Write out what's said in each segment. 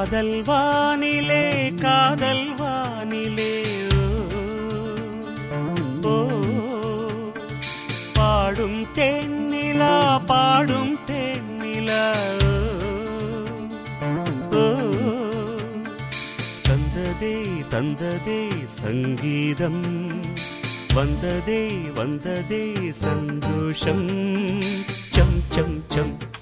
காதல் வானிலே காதல் வானிலே. ஓ, பாடும் தென்னிலா பாடும் தென்னிலா. ஓ, தந்ததே தந்ததே சங்கீதம். வந்ததே வந்ததே சந்தோஷம். சம் சம் சம்.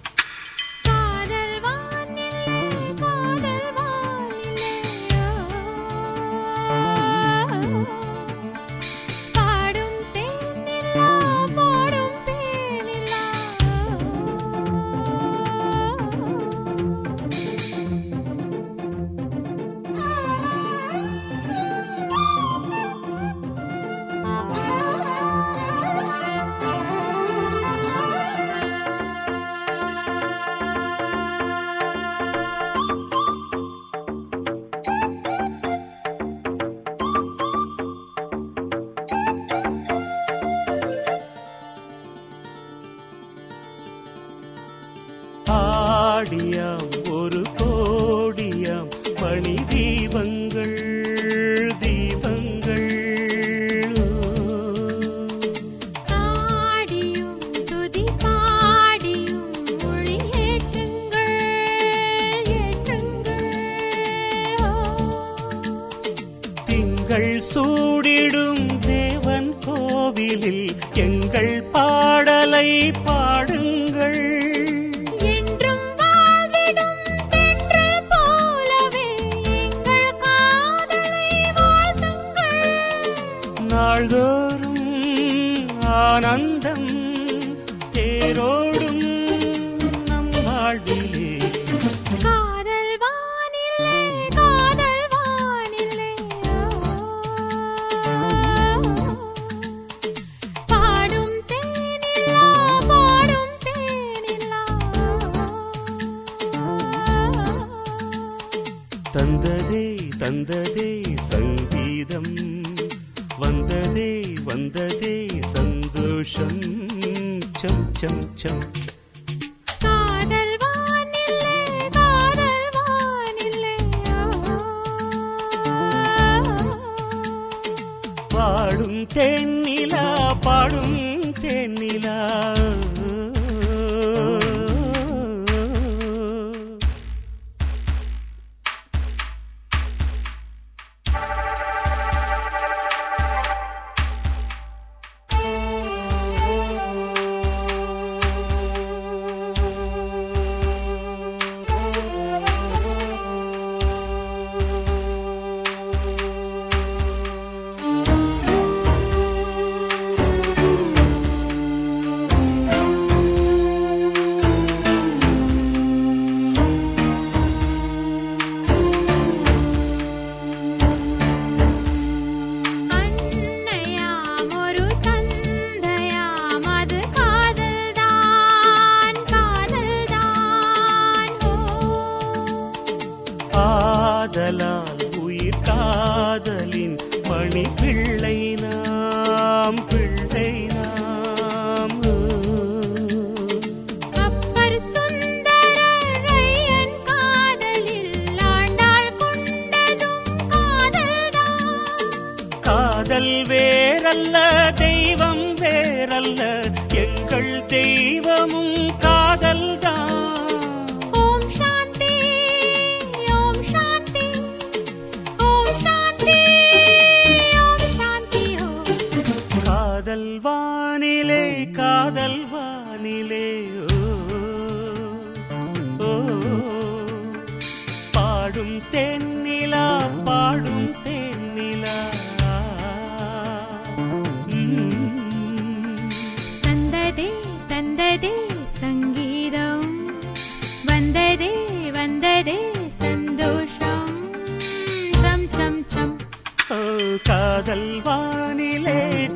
ஆடியாம் ஒரு கோடியாம். மணி தீபங்கள் தீபங்கள். சூடிடும் தேவன் கோவிலில் எங்கள் பாடலை பாடுங்கள் தேரோடும் நம் வாழ்விலே. காதல் வானிலே காதல் வானிலே பாடும் தேனிலா பாடும் தேனிலா தந்ததே தந்ததே சங்கீதம். வந்ததே வந்ததே சந்தோஷம். சம் சம் சம். பாடும் தேன்னிலா பாடும் தேன்னிலா காதலால் உயிர் காதலின் மணி பிள்ளை நாம் பிள்ளை பாடும் தென்னிலா பாடும் தென்னிலா. தந்ததே தந்ததே சங்கீதம். வந்ததே வந்ததே சந்தோஷம். சம் சம் சம் காதல் வானிலே